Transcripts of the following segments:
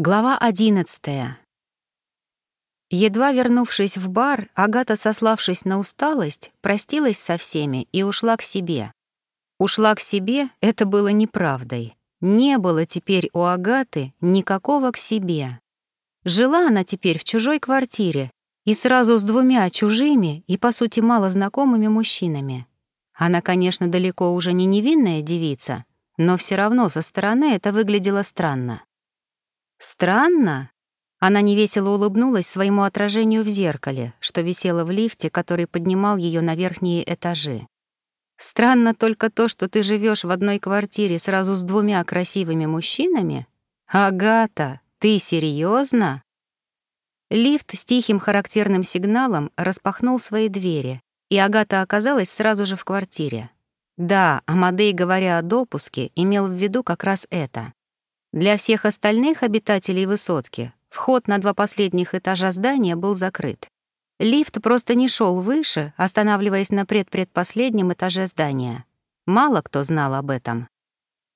Глава одиннадцатая. Едва вернувшись в бар, Агата, сославшись на усталость, простилась со всеми и ушла к себе. Ушла к себе — это было неправдой. Не было теперь у Агаты никакого к себе. Жила она теперь в чужой квартире и сразу с двумя чужими и, по сути, мало знакомыми мужчинами. Она, конечно, далеко уже не невинная девица, но все равно со стороны это выглядело странно. Странно. Она невесело улыбнулась своему отражению в зеркале, что висело в лифте, который поднимал ее на верхние этажи. Странно только то, что ты живешь в одной квартире сразу с двумя красивыми мужчинами? Агата, ты серьезно? Лифт с тихим характерным сигналом распахнул свои двери, и Агата оказалась сразу же в квартире. Да, Амадей, говоря о допуске, имел в виду как раз это. Для всех остальных обитателей высотки вход на два последних этажа здания был закрыт. Лифт просто не шел выше, останавливаясь на предпредпоследнем этаже здания. Мало кто знал об этом.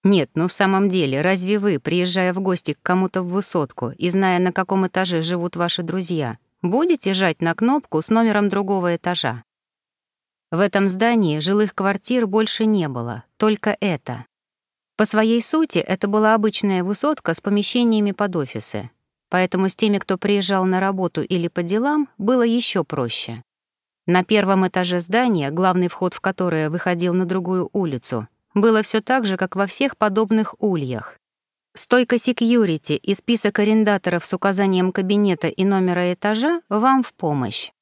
Нет, ну в самом деле, разве вы, приезжая в гости к кому-то в высотку и зная, на каком этаже живут ваши друзья, будете жать на кнопку с номером другого этажа? В этом здании жилых квартир больше не было, только это. По своей сути, это была обычная высотка с помещениями под офисы. Поэтому с теми, кто приезжал на работу или по делам, было еще проще. На первом этаже здания, главный вход в которое выходил на другую улицу, было все так же, как во всех подобных ульях. Стойка секьюрити и список арендаторов с указанием кабинета и номера этажа вам в помощь.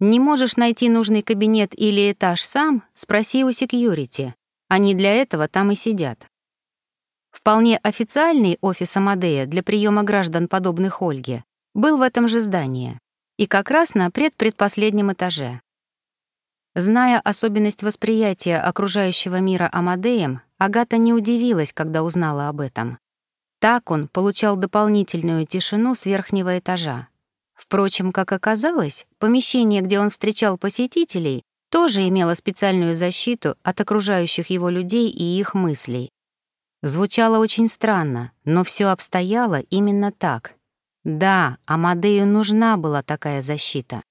Не можешь найти нужный кабинет или этаж сам, спроси у секьюрити. Они для этого там и сидят. Вполне официальный офис Амадея для приема граждан, подобных Ольге, был в этом же здании и как раз на предпредпоследнем этаже. Зная особенность восприятия окружающего мира Амадеем, Агата не удивилась, когда узнала об этом. Так он получал дополнительную тишину с верхнего этажа. Впрочем, как оказалось, помещение, где он встречал посетителей, тоже имело специальную защиту от окружающих его людей и их мыслей. Звучало очень странно, но все обстояло именно так. Да, Амадею нужна была такая защита.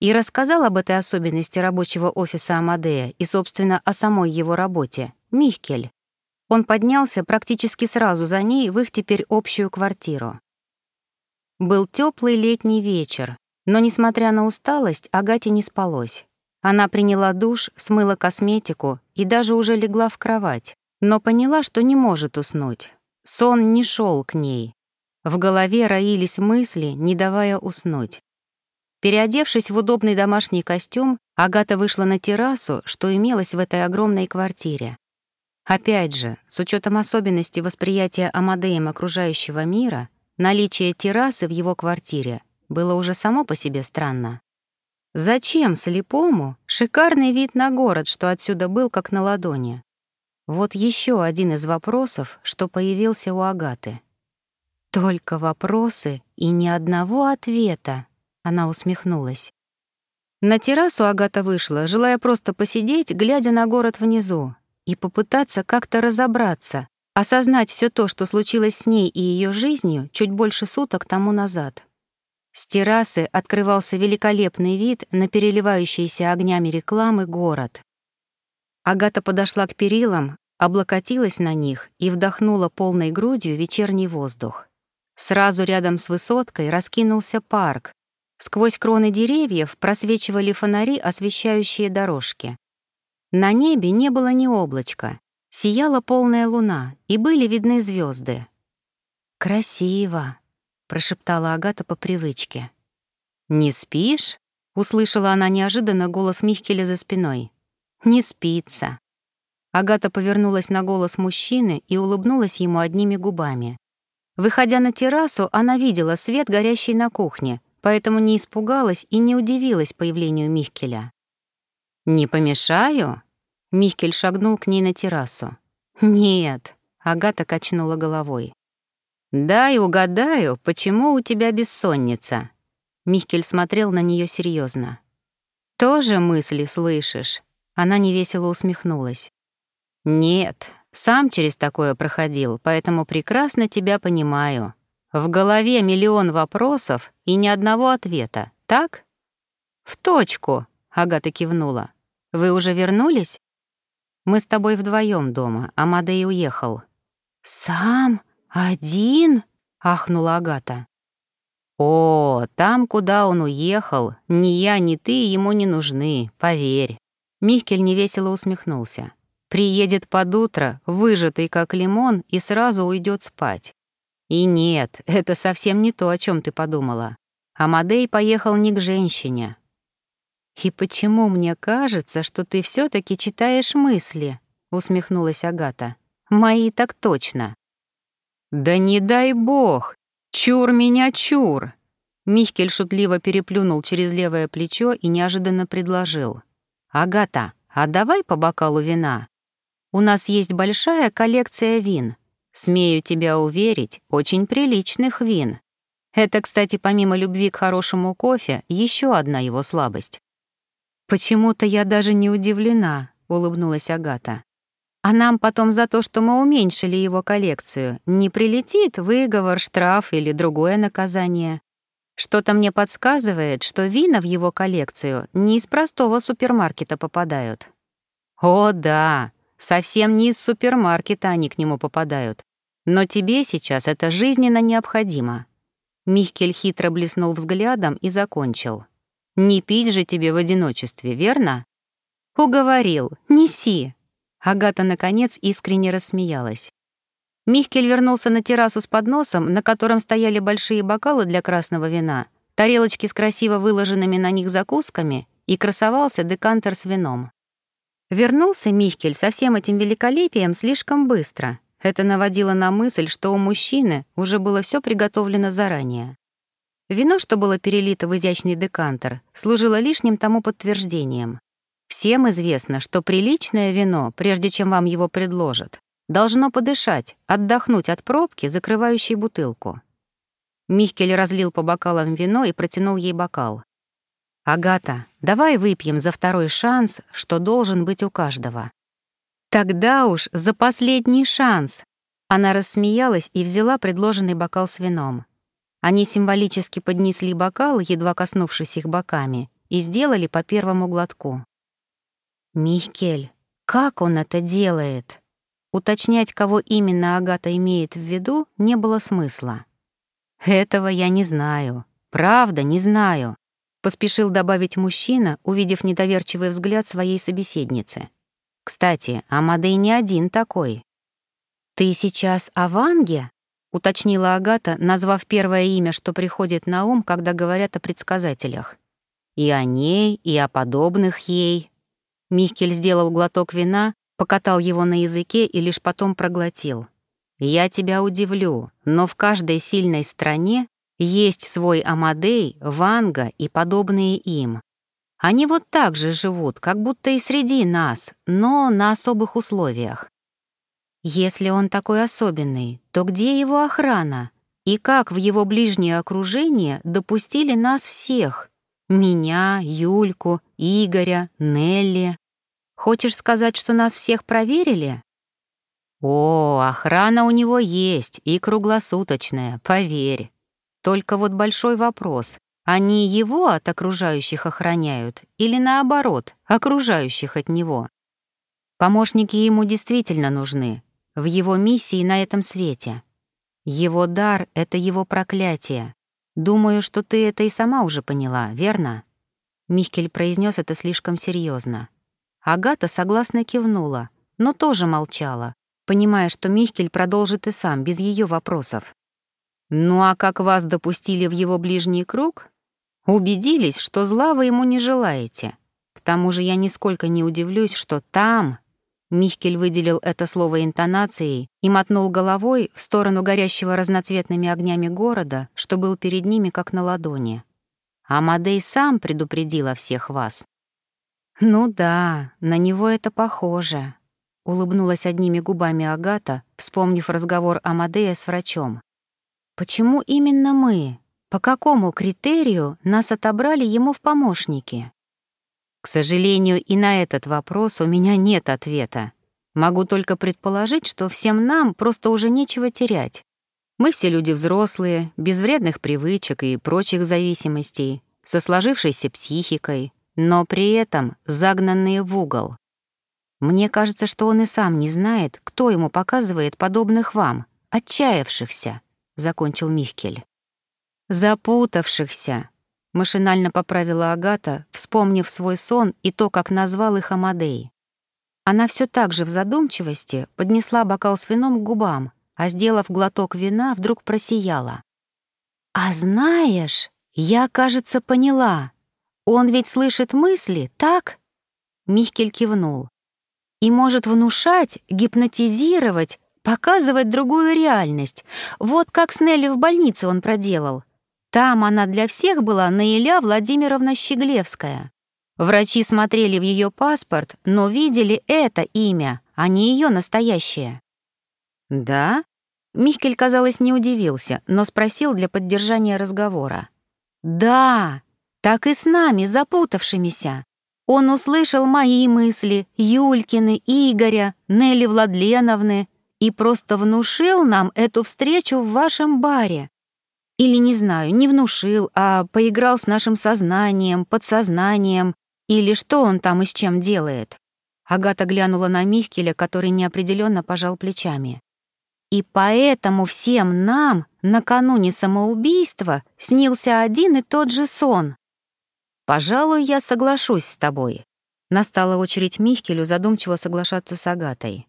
И рассказал об этой особенности рабочего офиса Амадея и, собственно, о самой его работе Михкель. Он поднялся практически сразу за ней в их теперь общую квартиру. Был теплый летний вечер, но, несмотря на усталость, Агате не спалось. Она приняла душ, смыла косметику и даже уже легла в кровать, но поняла, что не может уснуть. Сон не шел к ней. В голове роились мысли, не давая уснуть. Переодевшись в удобный домашний костюм, Агата вышла на террасу, что имелось в этой огромной квартире. Опять же, с учетом особенностей восприятия Амадеем окружающего мира, наличие террасы в его квартире было уже само по себе странно. Зачем слепому шикарный вид на город, что отсюда был как на ладони? Вот еще один из вопросов, что появился у Агаты. «Только вопросы и ни одного ответа», — она усмехнулась. На террасу Агата вышла, желая просто посидеть, глядя на город внизу, и попытаться как-то разобраться, осознать все то, что случилось с ней и ее жизнью чуть больше суток тому назад. С террасы открывался великолепный вид на переливающийся огнями рекламы город. Агата подошла к перилам, облокотилась на них и вдохнула полной грудью вечерний воздух. Сразу рядом с высоткой раскинулся парк. Сквозь кроны деревьев просвечивали фонари, освещающие дорожки. На небе не было ни облачка. Сияла полная луна, и были видны звезды. «Красиво», — прошептала Агата по привычке. «Не спишь?» — услышала она неожиданно голос Михкеля за спиной. Не спится. Агата повернулась на голос мужчины и улыбнулась ему одними губами. Выходя на террасу, она видела свет, горящий на кухне, поэтому не испугалась и не удивилась появлению Михкеля. «Не помешаю?» Михкель шагнул к ней на террасу. «Нет», — Агата качнула головой. «Дай угадаю, почему у тебя бессонница?» Михкель смотрел на нее серьезно. «Тоже мысли слышишь?» Она невесело усмехнулась. «Нет, сам через такое проходил, поэтому прекрасно тебя понимаю. В голове миллион вопросов и ни одного ответа, так? В точку, Агата кивнула. Вы уже вернулись? Мы с тобой вдвоем дома, а Мадей уехал. Сам? Один? ахнула Агата. О, там, куда он уехал, ни я, ни ты ему не нужны, поверь. Михкель невесело усмехнулся. Приедет под утро, выжатый как лимон, и сразу уйдет спать. И нет, это совсем не то, о чем ты подумала. Амадей поехал не к женщине. И почему мне кажется, что ты все таки читаешь мысли? усмехнулась Агата. Мои так точно. Да не дай бог! Чур меня, чур! Михкель шутливо переплюнул через левое плечо и неожиданно предложил. «Агата, а давай по бокалу вина? У нас есть большая коллекция вин. Смею тебя уверить, очень приличных вин. Это, кстати, помимо любви к хорошему кофе, еще одна его слабость. Почему-то я даже не удивлена, улыбнулась Агата. А нам потом за то, что мы уменьшили его коллекцию, не прилетит выговор, штраф или другое наказание. Что-то мне подсказывает, что вина в его коллекцию не из простого супермаркета попадают. О, да, Совсем не из супермаркета они к нему попадают. Но тебе сейчас это жизненно необходимо». Михкель хитро блеснул взглядом и закончил. «Не пить же тебе в одиночестве, верно?» «Уговорил. Неси». Агата, наконец, искренне рассмеялась. Михкель вернулся на террасу с подносом, на котором стояли большие бокалы для красного вина, тарелочки с красиво выложенными на них закусками и красовался декантер с вином. Вернулся Михкель со всем этим великолепием слишком быстро. Это наводило на мысль, что у мужчины уже было все приготовлено заранее. Вино, что было перелито в изящный декантер, служило лишним тому подтверждением. Всем известно, что приличное вино, прежде чем вам его предложат, должно подышать, отдохнуть от пробки, закрывающей бутылку. Михкель разлил по бокалам вино и протянул ей бокал. «Агата, давай выпьем за второй шанс, что должен быть у каждого». «Тогда уж за последний шанс!» Она рассмеялась и взяла предложенный бокал с вином. Они символически поднесли бокал, едва коснувшись их боками, и сделали по первому глотку. «Михкель, как он это делает?» Уточнять, кого именно Агата имеет в виду, не было смысла. «Этого я не знаю. Правда, не знаю. Поспешил добавить мужчина, увидев недоверчивый взгляд своей собеседницы. «Кстати, Амадей не один такой». «Ты сейчас о Ванге?» — уточнила Агата, назвав первое имя, что приходит на ум, когда говорят о предсказателях. «И о ней, и о подобных ей». Михкель сделал глоток вина, покатал его на языке и лишь потом проглотил. «Я тебя удивлю, но в каждой сильной стране есть свой Амадей, Ванга и подобные им. Они вот так же живут, как будто и среди нас, но на особых условиях. Если он такой особенный, то где его охрана? И как в его ближнее окружение допустили нас всех? Меня, Юльку, Игоря, Нелли. Хочешь сказать, что нас всех проверили? О, охрана у него есть, и круглосуточная, поверь. Только вот большой вопрос. Они его от окружающих охраняют или наоборот, окружающих от него? Помощники ему действительно нужны, в его миссии на этом свете. Его дар — это его проклятие. Думаю, что ты это и сама уже поняла, верно? Михкель произнес это слишком серьезно. Агата согласно кивнула, но тоже молчала, понимая, что Михкель продолжит и сам, без ее вопросов. Ну а как вас допустили в его ближний круг? Убедились, что зла вы ему не желаете. К тому же я нисколько не удивлюсь, что там... Михкель выделил это слово интонацией и мотнул головой в сторону горящего разноцветными огнями города, что был перед ними как на ладони. Амадей сам предупредил о всех вас. «Ну да, на него это похоже», — улыбнулась одними губами Агата, вспомнив разговор Амадея с врачом. Почему именно мы? По какому критерию нас отобрали ему в помощники? К сожалению, и на этот вопрос у меня нет ответа. Могу только предположить, что всем нам просто уже нечего терять. Мы все люди взрослые, без вредных привычек и прочих зависимостей, со сложившейся психикой, но при этом загнанные в угол. Мне кажется, что он и сам не знает, кто ему показывает подобных вам, отчаявшихся, — закончил Михкель. Запутавшихся, — машинально поправила Агата, вспомнив свой сон и то, как назвал их Амадей. Она все так же в задумчивости поднесла бокал с вином к губам, а, сделав глоток вина, вдруг просияла. «А знаешь, я, кажется, поняла. Он ведь слышит мысли, так?» Михкель кивнул. «И может внушать, гипнотизировать, показывать другую реальность. Вот как с Нелли в больнице он проделал. Там она для всех была Наиля Владимировна Щеглевская. Врачи смотрели в ее паспорт, но видели это имя, а не ее настоящее. «Да?» Михкель, казалось, не удивился, но спросил для поддержания разговора. «Да, так и с нами, запутавшимися. Он услышал мои мысли, Юлькины, Игоря, Нелли Владленовны и просто внушил нам эту встречу в вашем баре. Или, не знаю, не внушил, а поиграл с нашим сознанием, подсознанием, или что он там и с чем делает. Агата глянула на Михкеля, который неопределенно пожал плечами. И поэтому всем нам накануне самоубийства снился один и тот же сон. «Пожалуй, я соглашусь с тобой». Настала очередь Михкелю задумчиво соглашаться с Агатой.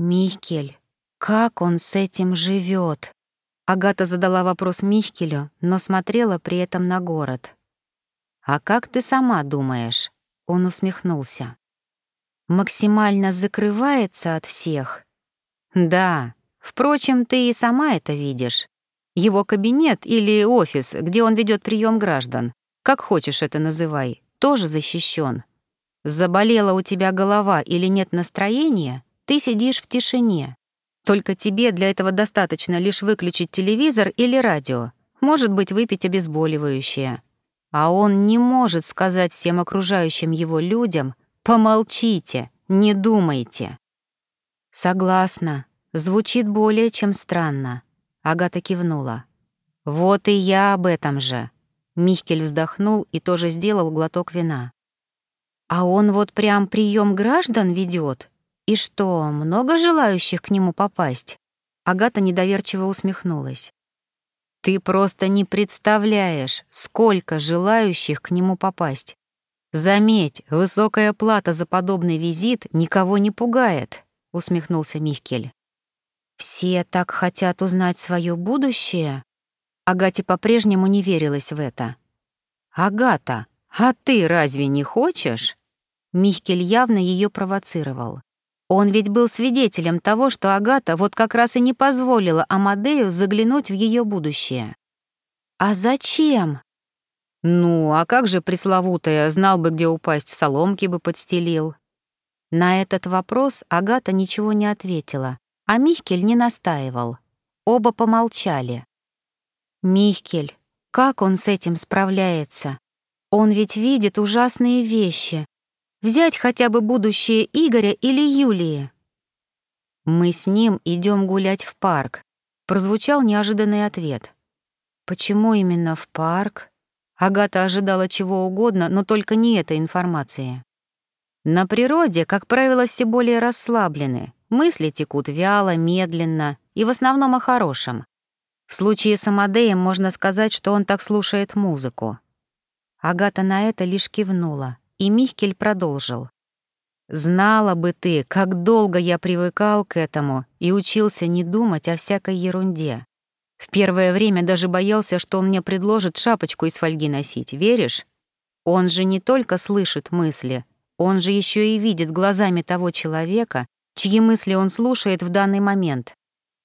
«Михкель, как он с этим живет? Агата задала вопрос Михкелю, но смотрела при этом на город. «А как ты сама думаешь?» Он усмехнулся. «Максимально закрывается от всех?» «Да, Впрочем, ты и сама это видишь. Его кабинет или офис, где он ведет прием граждан, как хочешь это называй, тоже защищен. Заболела у тебя голова или нет настроения, ты сидишь в тишине. Только тебе для этого достаточно лишь выключить телевизор или радио, может быть, выпить обезболивающее. А он не может сказать всем окружающим его людям «помолчите, не думайте». Согласна, Звучит более чем странно. Агата кивнула. Вот и я об этом же. Михкель вздохнул и тоже сделал глоток вина. А он вот прям прием граждан ведет. И что, много желающих к нему попасть? Агата недоверчиво усмехнулась. Ты просто не представляешь, сколько желающих к нему попасть. Заметь, высокая плата за подобный визит никого не пугает, усмехнулся Михкель. Все так хотят узнать свое будущее? Агате по-прежнему не верилось в это. «Агата, а ты разве не хочешь?» Михкель явно ее провоцировал. Он ведь был свидетелем того, что Агата вот как раз и не позволила Амадею заглянуть в ее будущее. «А зачем?» «Ну, а как же пресловутая, знал бы, где упасть, соломки бы подстелил?» На этот вопрос Агата ничего не ответила, а Михкель не настаивал. Оба помолчали. «Михкель, как он с этим справляется? Он ведь видит ужасные вещи. Взять хотя бы будущее Игоря или Юлии». «Мы с ним идем гулять в парк», — прозвучал неожиданный ответ. «Почему именно в парк?» Агата ожидала чего угодно, но только не этой информации. На природе, как правило, все более расслаблены, Мысли текут вяло, медленно и в основном о хорошем. В случае с Амадеем можно сказать, что он так слушает музыку. Агата на это лишь кивнула, и Михкель продолжил. «Знала бы ты, как долго я привыкал к этому и учился не думать о всякой ерунде. В первое время даже боялся, что он мне предложит шапочку из фольги носить, веришь? Он же не только слышит мысли, он же еще и видит глазами того человека, чьи мысли он слушает в данный момент.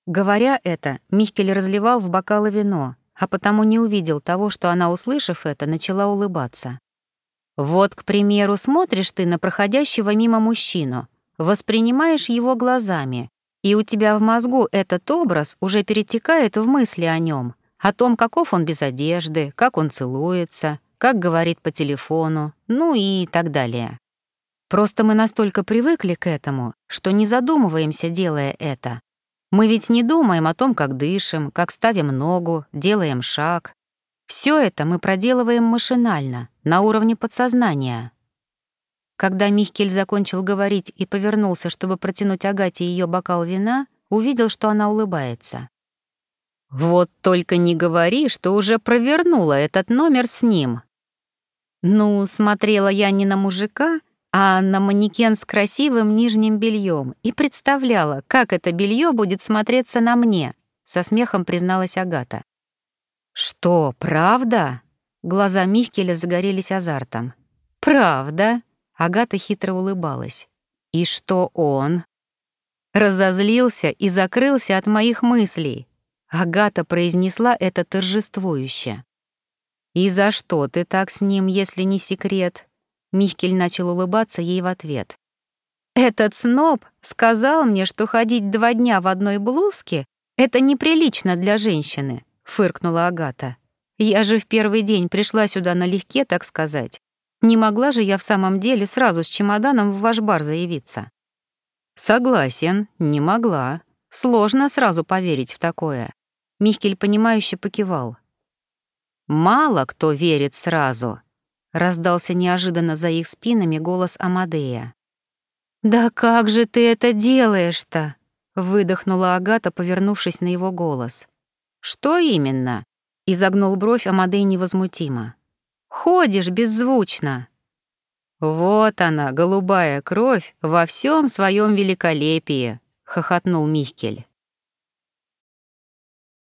Говоря это, Михкель разливал в бокалы вино, а потому не увидел того, что она, услышав это, начала улыбаться. Вот, к примеру, смотришь ты на проходящего мимо мужчину, воспринимаешь его глазами, и у тебя в мозгу этот образ уже перетекает в мысли о нем, о том, каков он без одежды, как он целуется, как говорит по телефону, ну и так далее. Просто мы настолько привыкли к этому, что не задумываемся, делая это. Мы ведь не думаем о том, как дышим, как ставим ногу, делаем шаг. Все это мы проделываем машинально, на уровне подсознания. Когда Михкель закончил говорить и повернулся, чтобы протянуть Агате ее бокал вина, увидел, что она улыбается. «Вот только не говори, что уже провернула этот номер с ним». Ну, смотрела я не на мужика, а на манекен с красивым нижним бельем и представляла, как это белье будет смотреться на мне, со смехом призналась Агата. «Что, правда?» Глаза Михкеля загорелись азартом. «Правда?» Агата хитро улыбалась. «И что он?» Разозлился и закрылся от моих мыслей. Агата произнесла это торжествующе. «И за что ты так с ним, если не секрет?» Михкель начал улыбаться ей в ответ. «Этот сноб сказал мне, что ходить два дня в одной блузке — это неприлично для женщины фыркнула Агата. Я же в первый день пришла сюда налегке, так сказать. Не могла же я в самом деле сразу с чемоданом в ваш бар заявиться. Согласен, не могла. Сложно сразу поверить в такое. Михкель понимающе покивал. Мало кто верит сразу, раздался неожиданно за их спинами голос Амадея. Да как же ты это делаешь-то? выдохнула Агата, повернувшись на его голос. «Что именно?» — изогнул бровь Амадей невозмутимо. «Ходишь беззвучно». «Вот она, голубая кровь, во всем своем великолепии», — хохотнул Михкель.